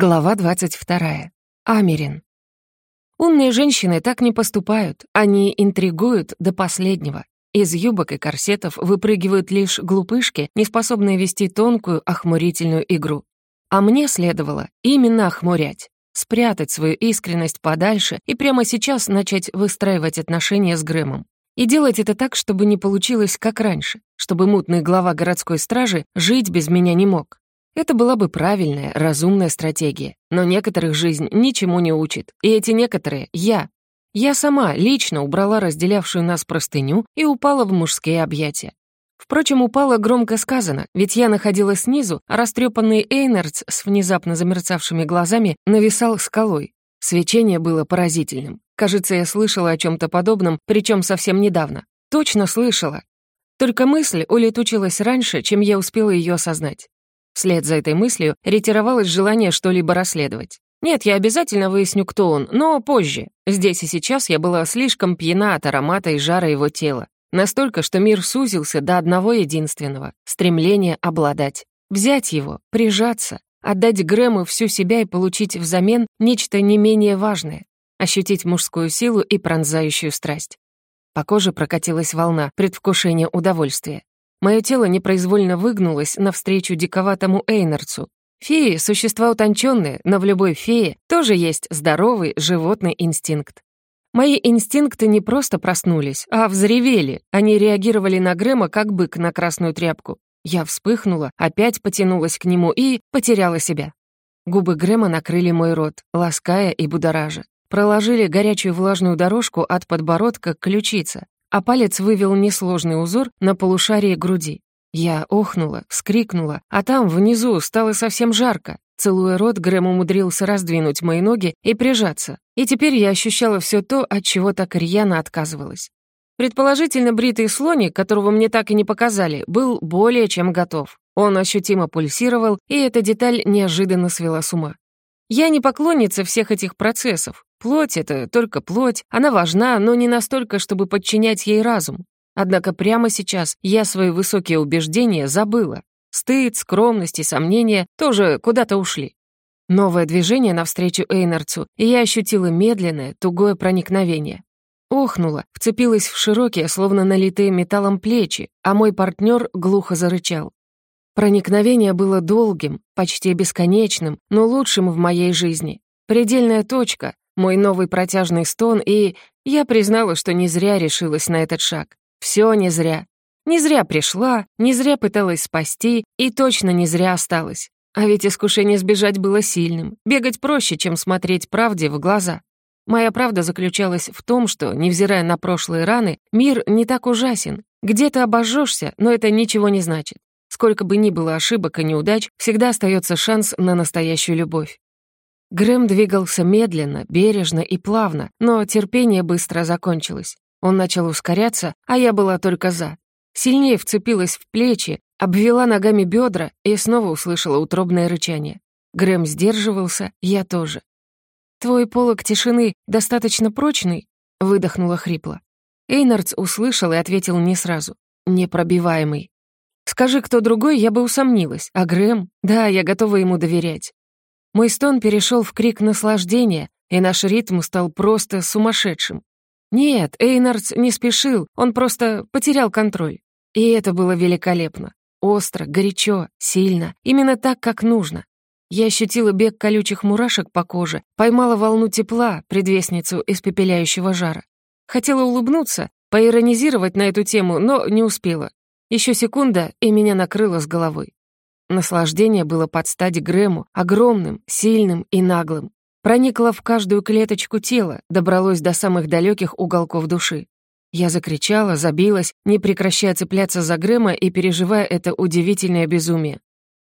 Глава 22. Америн. Умные женщины так не поступают, они интригуют до последнего. Из юбок и корсетов выпрыгивают лишь глупышки, не способные вести тонкую охмурительную игру. А мне следовало именно охмурять, спрятать свою искренность подальше и прямо сейчас начать выстраивать отношения с Грэмом. И делать это так, чтобы не получилось, как раньше, чтобы мутный глава городской стражи жить без меня не мог. Это была бы правильная, разумная стратегия, но некоторых жизнь ничему не учит, и эти некоторые — я. Я сама лично убрала разделявшую нас простыню и упала в мужские объятия. Впрочем, упала громко сказано, ведь я находилась снизу, а растрепанный Эйнардс с внезапно замерцавшими глазами нависал скалой. Свечение было поразительным. Кажется, я слышала о чем то подобном, причем совсем недавно. Точно слышала. Только мысль улетучилась раньше, чем я успела ее осознать. Вслед за этой мыслью ретировалось желание что-либо расследовать. Нет, я обязательно выясню, кто он, но позже. Здесь и сейчас я была слишком пьяна от аромата и жара его тела. Настолько, что мир сузился до одного единственного — стремления обладать. Взять его, прижаться, отдать Грэму всю себя и получить взамен нечто не менее важное — ощутить мужскую силу и пронзающую страсть. По коже прокатилась волна предвкушения удовольствия. Мое тело непроизвольно выгнулось навстречу диковатому Эйнарцу. Феи — существа утонченные, но в любой фее тоже есть здоровый животный инстинкт. Мои инстинкты не просто проснулись, а взревели. Они реагировали на Грэма, как бык на красную тряпку. Я вспыхнула, опять потянулась к нему и потеряла себя. Губы Грэма накрыли мой рот, лаская и будоража. Проложили горячую влажную дорожку от подбородка к ключице а палец вывел несложный узор на полушарии груди. Я охнула, вскрикнула, а там, внизу, стало совсем жарко. Целуя рот, Грэм умудрился раздвинуть мои ноги и прижаться. И теперь я ощущала все то, от чего так рьяно отказывалась. Предположительно, бритый слоник, которого мне так и не показали, был более чем готов. Он ощутимо пульсировал, и эта деталь неожиданно свела с ума. Я не поклонница всех этих процессов, Плоть — это только плоть, она важна, но не настолько, чтобы подчинять ей разум. Однако прямо сейчас я свои высокие убеждения забыла. Стыд, скромность и сомнения тоже куда-то ушли. Новое движение навстречу Эйнарцу, и я ощутила медленное, тугое проникновение. Охнула, вцепилась в широкие, словно налитые металлом плечи, а мой партнер глухо зарычал. Проникновение было долгим, почти бесконечным, но лучшим в моей жизни. Предельная точка, мой новый протяжный стон, и я признала, что не зря решилась на этот шаг. Все не зря. Не зря пришла, не зря пыталась спасти и точно не зря осталась. А ведь искушение сбежать было сильным. Бегать проще, чем смотреть правде в глаза. Моя правда заключалась в том, что, невзирая на прошлые раны, мир не так ужасен. Где-то обожжешься, но это ничего не значит. Сколько бы ни было ошибок и неудач, всегда остается шанс на настоящую любовь. Грэм двигался медленно, бережно и плавно, но терпение быстро закончилось. Он начал ускоряться, а я была только за. Сильнее вцепилась в плечи, обвела ногами бедра и снова услышала утробное рычание. Грэм сдерживался, я тоже. «Твой полог тишины достаточно прочный?» — выдохнула хрипло. Эйнардс услышал и ответил не сразу. «Непробиваемый». «Скажи, кто другой, я бы усомнилась. А Грэм? Да, я готова ему доверять. Мой стон перешел в крик наслаждения, и наш ритм стал просто сумасшедшим. Нет, Эйнардс не спешил, он просто потерял контроль. И это было великолепно. Остро, горячо, сильно, именно так, как нужно. Я ощутила бег колючих мурашек по коже, поймала волну тепла, предвестницу испепеляющего жара. Хотела улыбнуться, поиронизировать на эту тему, но не успела. Еще секунда, и меня накрыло с головой. Наслаждение было под стать Грэму, огромным, сильным и наглым. Проникло в каждую клеточку тела, добралось до самых далеких уголков души. Я закричала, забилась, не прекращая цепляться за Грэма и переживая это удивительное безумие.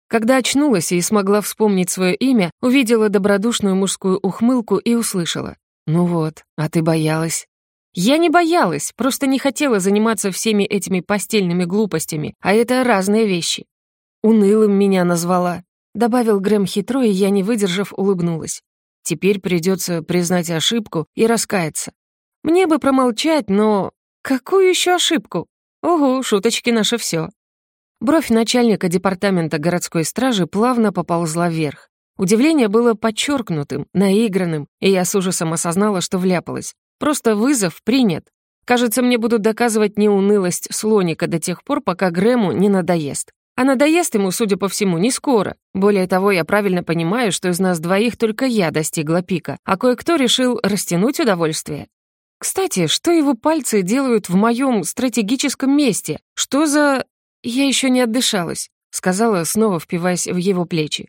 Когда очнулась и смогла вспомнить свое имя, увидела добродушную мужскую ухмылку и услышала. «Ну вот, а ты боялась». Я не боялась, просто не хотела заниматься всеми этими постельными глупостями, а это разные вещи. «Унылым меня назвала», — добавил Грэм хитро, и я, не выдержав, улыбнулась. «Теперь придется признать ошибку и раскаяться. Мне бы промолчать, но... Какую еще ошибку? Угу, шуточки наше все. Бровь начальника департамента городской стражи плавно поползла вверх. Удивление было подчеркнутым, наигранным, и я с ужасом осознала, что вляпалась. Просто вызов принят. Кажется, мне будут доказывать неунылость слоника до тех пор, пока Грэму не надоест. А Она доест ему, судя по всему, не скоро. Более того, я правильно понимаю, что из нас двоих только я достигла пика, а кое-кто решил растянуть удовольствие. Кстати, что его пальцы делают в моем стратегическом месте? Что за... Я еще не отдышалась, сказала, снова впиваясь в его плечи.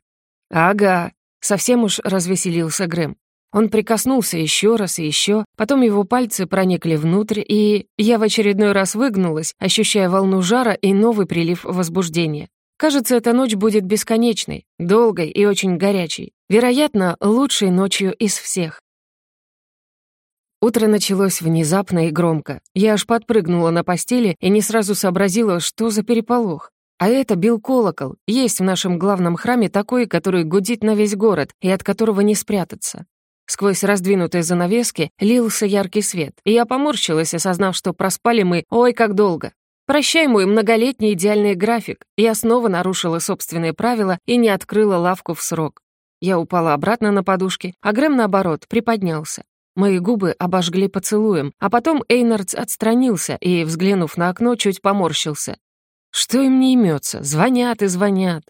Ага, совсем уж развеселился Грэм. Он прикоснулся еще раз и еще, потом его пальцы проникли внутрь, и я в очередной раз выгнулась, ощущая волну жара и новый прилив возбуждения. Кажется, эта ночь будет бесконечной, долгой и очень горячей. Вероятно, лучшей ночью из всех. Утро началось внезапно и громко. Я аж подпрыгнула на постели и не сразу сообразила, что за переполох. А это бил колокол. Есть в нашем главном храме такой, который гудит на весь город и от которого не спрятаться. Сквозь раздвинутые занавески лился яркий свет, и я поморщилась, осознав, что проспали мы ой как долго. Прощай мой многолетний идеальный график. Я снова нарушила собственные правила и не открыла лавку в срок. Я упала обратно на подушки, а Грэм, наоборот, приподнялся. Мои губы обожгли поцелуем, а потом Эйнардс отстранился и, взглянув на окно, чуть поморщился. Что им не имется? Звонят и звонят.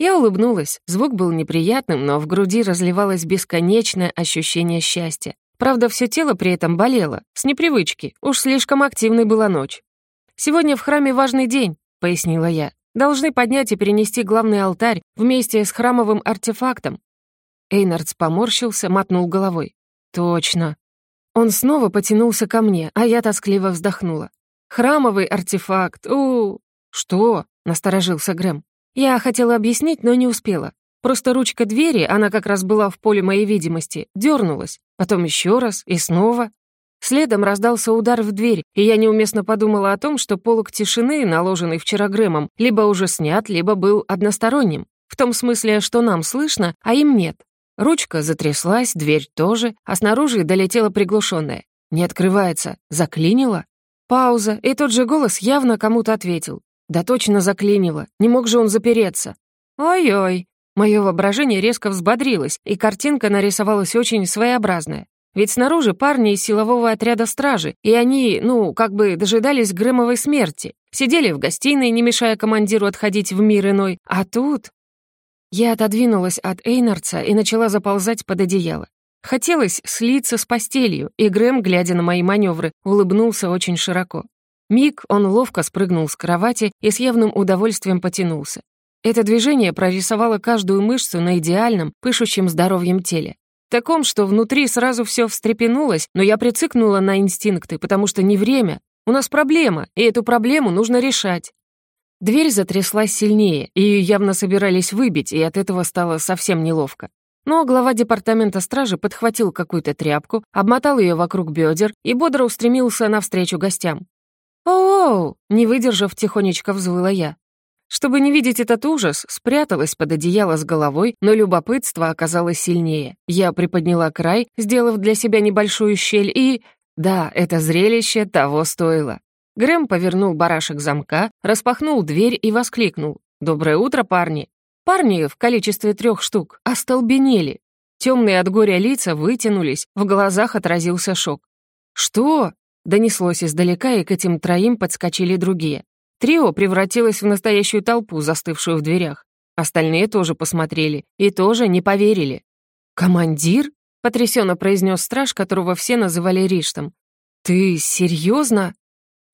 Я улыбнулась, звук был неприятным, но в груди разливалось бесконечное ощущение счастья. Правда, все тело при этом болело, с непривычки, уж слишком активной была ночь. «Сегодня в храме важный день», — пояснила я. «Должны поднять и перенести главный алтарь вместе с храмовым артефактом». Эйнардс поморщился, мотнул головой. «Точно». Он снова потянулся ко мне, а я тоскливо вздохнула. «Храмовый артефакт! у Что?» — насторожился Грэм. Я хотела объяснить, но не успела. Просто ручка двери, она как раз была в поле моей видимости, дернулась. Потом еще раз и снова. Следом раздался удар в дверь, и я неуместно подумала о том, что полог тишины, наложенный вчера Грэмом, либо уже снят, либо был односторонним. В том смысле, что нам слышно, а им нет. Ручка затряслась, дверь тоже, а снаружи долетела приглушенная. Не открывается. Заклинило. Пауза, и тот же голос явно кому-то ответил. Да точно заклинило, не мог же он запереться. Ой-ой, мое воображение резко взбодрилось, и картинка нарисовалась очень своеобразная. Ведь снаружи парни из силового отряда стражи, и они, ну, как бы дожидались Грымовой смерти. Сидели в гостиной, не мешая командиру отходить в мир иной. А тут... Я отодвинулась от Эйнарца и начала заползать под одеяло. Хотелось слиться с постелью, и Грэм, глядя на мои маневры, улыбнулся очень широко. Миг он ловко спрыгнул с кровати и с явным удовольствием потянулся. Это движение прорисовало каждую мышцу на идеальном, пышущем здоровьем теле. Таком, что внутри сразу все встрепенулось, но я прицикнула на инстинкты, потому что не время. У нас проблема, и эту проблему нужно решать. Дверь затряслась сильнее, ее явно собирались выбить, и от этого стало совсем неловко. Но глава департамента стражи подхватил какую-то тряпку, обмотал ее вокруг бедер и бодро устремился навстречу гостям. «Оу!» — не выдержав, тихонечко взвыла я. Чтобы не видеть этот ужас, спряталась под одеяло с головой, но любопытство оказалось сильнее. Я приподняла край, сделав для себя небольшую щель, и... Да, это зрелище того стоило. Грэм повернул барашек замка, распахнул дверь и воскликнул. «Доброе утро, парни!» Парни в количестве трех штук остолбенели. Темные от горя лица вытянулись, в глазах отразился шок. «Что?» Донеслось издалека, и к этим троим подскочили другие. Трио превратилось в настоящую толпу, застывшую в дверях. Остальные тоже посмотрели и тоже не поверили. «Командир?» — потрясенно произнес страж, которого все называли Риштом. «Ты серьезно?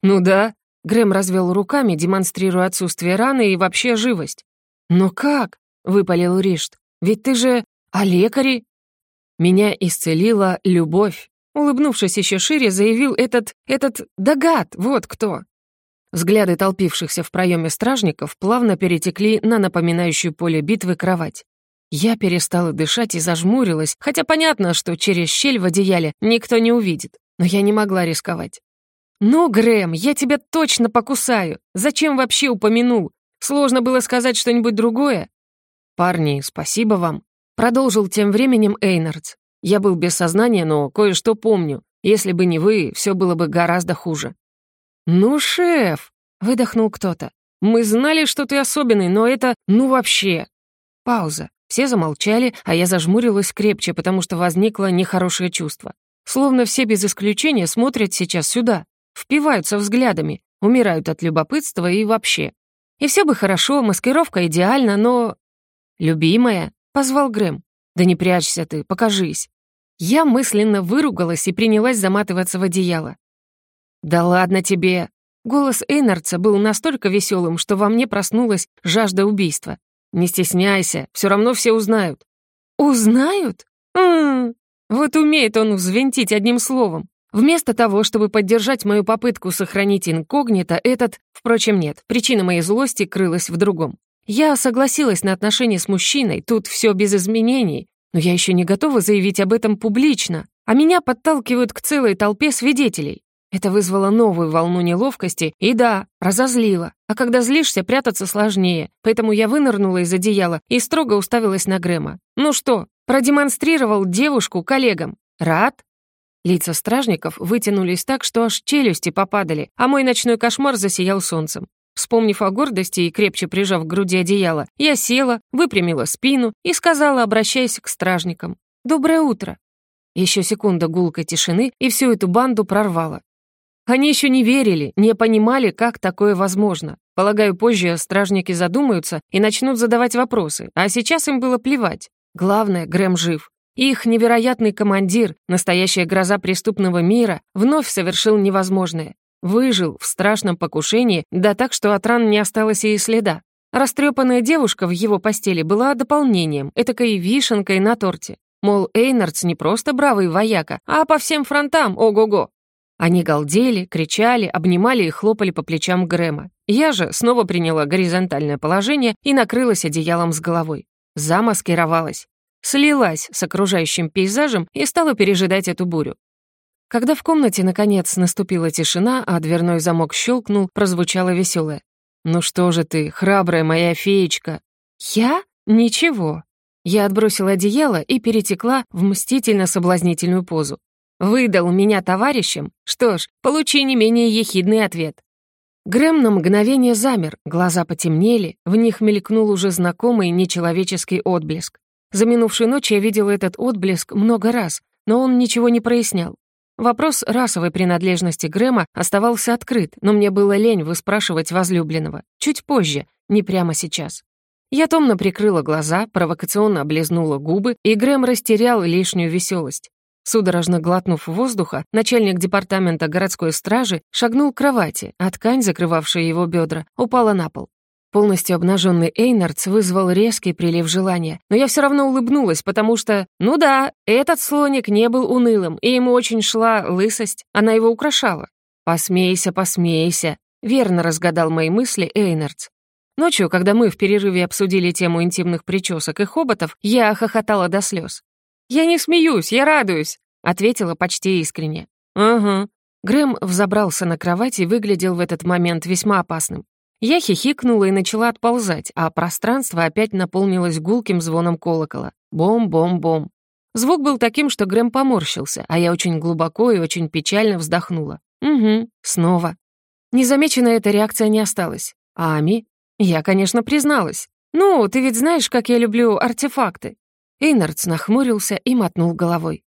«Ну да», — Грэм развел руками, демонстрируя отсутствие раны и вообще живость. «Но как?» — выпалил Ришт. «Ведь ты же... А лекари?» «Меня исцелила любовь», Улыбнувшись еще шире, заявил этот... этот... догад, вот кто. Взгляды толпившихся в проеме стражников плавно перетекли на напоминающую поле битвы кровать. Я перестала дышать и зажмурилась, хотя понятно, что через щель в одеяле никто не увидит, но я не могла рисковать. «Ну, Грэм, я тебя точно покусаю! Зачем вообще упомянул? Сложно было сказать что-нибудь другое?» «Парни, спасибо вам», — продолжил тем временем Эйнардс. Я был без сознания, но кое-что помню. Если бы не вы, все было бы гораздо хуже». «Ну, шеф!» — выдохнул кто-то. «Мы знали, что ты особенный, но это... ну вообще...» Пауза. Все замолчали, а я зажмурилась крепче, потому что возникло нехорошее чувство. Словно все без исключения смотрят сейчас сюда, впиваются взглядами, умирают от любопытства и вообще. И все бы хорошо, маскировка идеальна, но... «Любимая?» — позвал Грэм. «Да не прячься ты, покажись». Я мысленно выругалась и принялась заматываться в одеяло. «Да ладно тебе!» Голос Эйнардса был настолько веселым, что во мне проснулась жажда убийства. «Не стесняйся, все равно все узнают». «Узнают? М -м -м. Вот умеет он взвинтить одним словом. Вместо того, чтобы поддержать мою попытку сохранить инкогнито, этот... Впрочем, нет, причина моей злости крылась в другом. Я согласилась на отношения с мужчиной, тут все без изменений, но я еще не готова заявить об этом публично, а меня подталкивают к целой толпе свидетелей. Это вызвало новую волну неловкости и, да, разозлило. А когда злишься, прятаться сложнее, поэтому я вынырнула из одеяла и строго уставилась на Грэма. «Ну что, продемонстрировал девушку коллегам? Рад?» Лица стражников вытянулись так, что аж челюсти попадали, а мой ночной кошмар засиял солнцем. Вспомнив о гордости и крепче прижав к груди одеяло, я села, выпрямила спину и сказала, обращаясь к стражникам, «Доброе утро». Еще секунда гулкой тишины, и всю эту банду прорвало. Они еще не верили, не понимали, как такое возможно. Полагаю, позже стражники задумаются и начнут задавать вопросы, а сейчас им было плевать. Главное, Грэм жив. Их невероятный командир, настоящая гроза преступного мира, вновь совершил невозможное. Выжил в страшном покушении, да так, что от ран не осталось и следа. Растрепанная девушка в его постели была дополнением, этакой вишенкой на торте. Мол, Эйнардс не просто бравый вояка, а по всем фронтам, ого-го. Они галдели, кричали, обнимали и хлопали по плечам Грэма. Я же снова приняла горизонтальное положение и накрылась одеялом с головой. Замаскировалась. Слилась с окружающим пейзажем и стала пережидать эту бурю. Когда в комнате, наконец, наступила тишина, а дверной замок щелкнул, прозвучало веселое. «Ну что же ты, храбрая моя феечка!» «Я? Ничего!» Я отбросила одеяло и перетекла в мстительно-соблазнительную позу. «Выдал меня товарищем? Что ж, получи не менее ехидный ответ». Грэм на мгновение замер, глаза потемнели, в них мелькнул уже знакомый нечеловеческий отблеск. За минувшую ночь я видела этот отблеск много раз, но он ничего не прояснял. Вопрос расовой принадлежности Грэма оставался открыт, но мне было лень выспрашивать возлюбленного. Чуть позже, не прямо сейчас. Я томно прикрыла глаза, провокационно облизнула губы, и Грэм растерял лишнюю веселость. Судорожно глотнув воздуха, начальник департамента городской стражи шагнул к кровати, а ткань, закрывавшая его бедра, упала на пол. Полностью обнаженный Эйнардс вызвал резкий прилив желания, но я все равно улыбнулась, потому что, ну да, этот слоник не был унылым, и ему очень шла лысость, она его украшала. «Посмейся, посмейся», — верно разгадал мои мысли Эйнардс. Ночью, когда мы в перерыве обсудили тему интимных причесок и хоботов, я хохотала до слез. «Я не смеюсь, я радуюсь», — ответила почти искренне. «Угу». Грэм взобрался на кровать и выглядел в этот момент весьма опасным. Я хихикнула и начала отползать, а пространство опять наполнилось гулким звоном колокола. Бом-бом-бом. Звук был таким, что Грэм поморщился, а я очень глубоко и очень печально вздохнула. «Угу, снова». Незамеченная эта реакция не осталась. А ами? Я, конечно, призналась. «Ну, ты ведь знаешь, как я люблю артефакты». Эйнардс нахмурился и мотнул головой.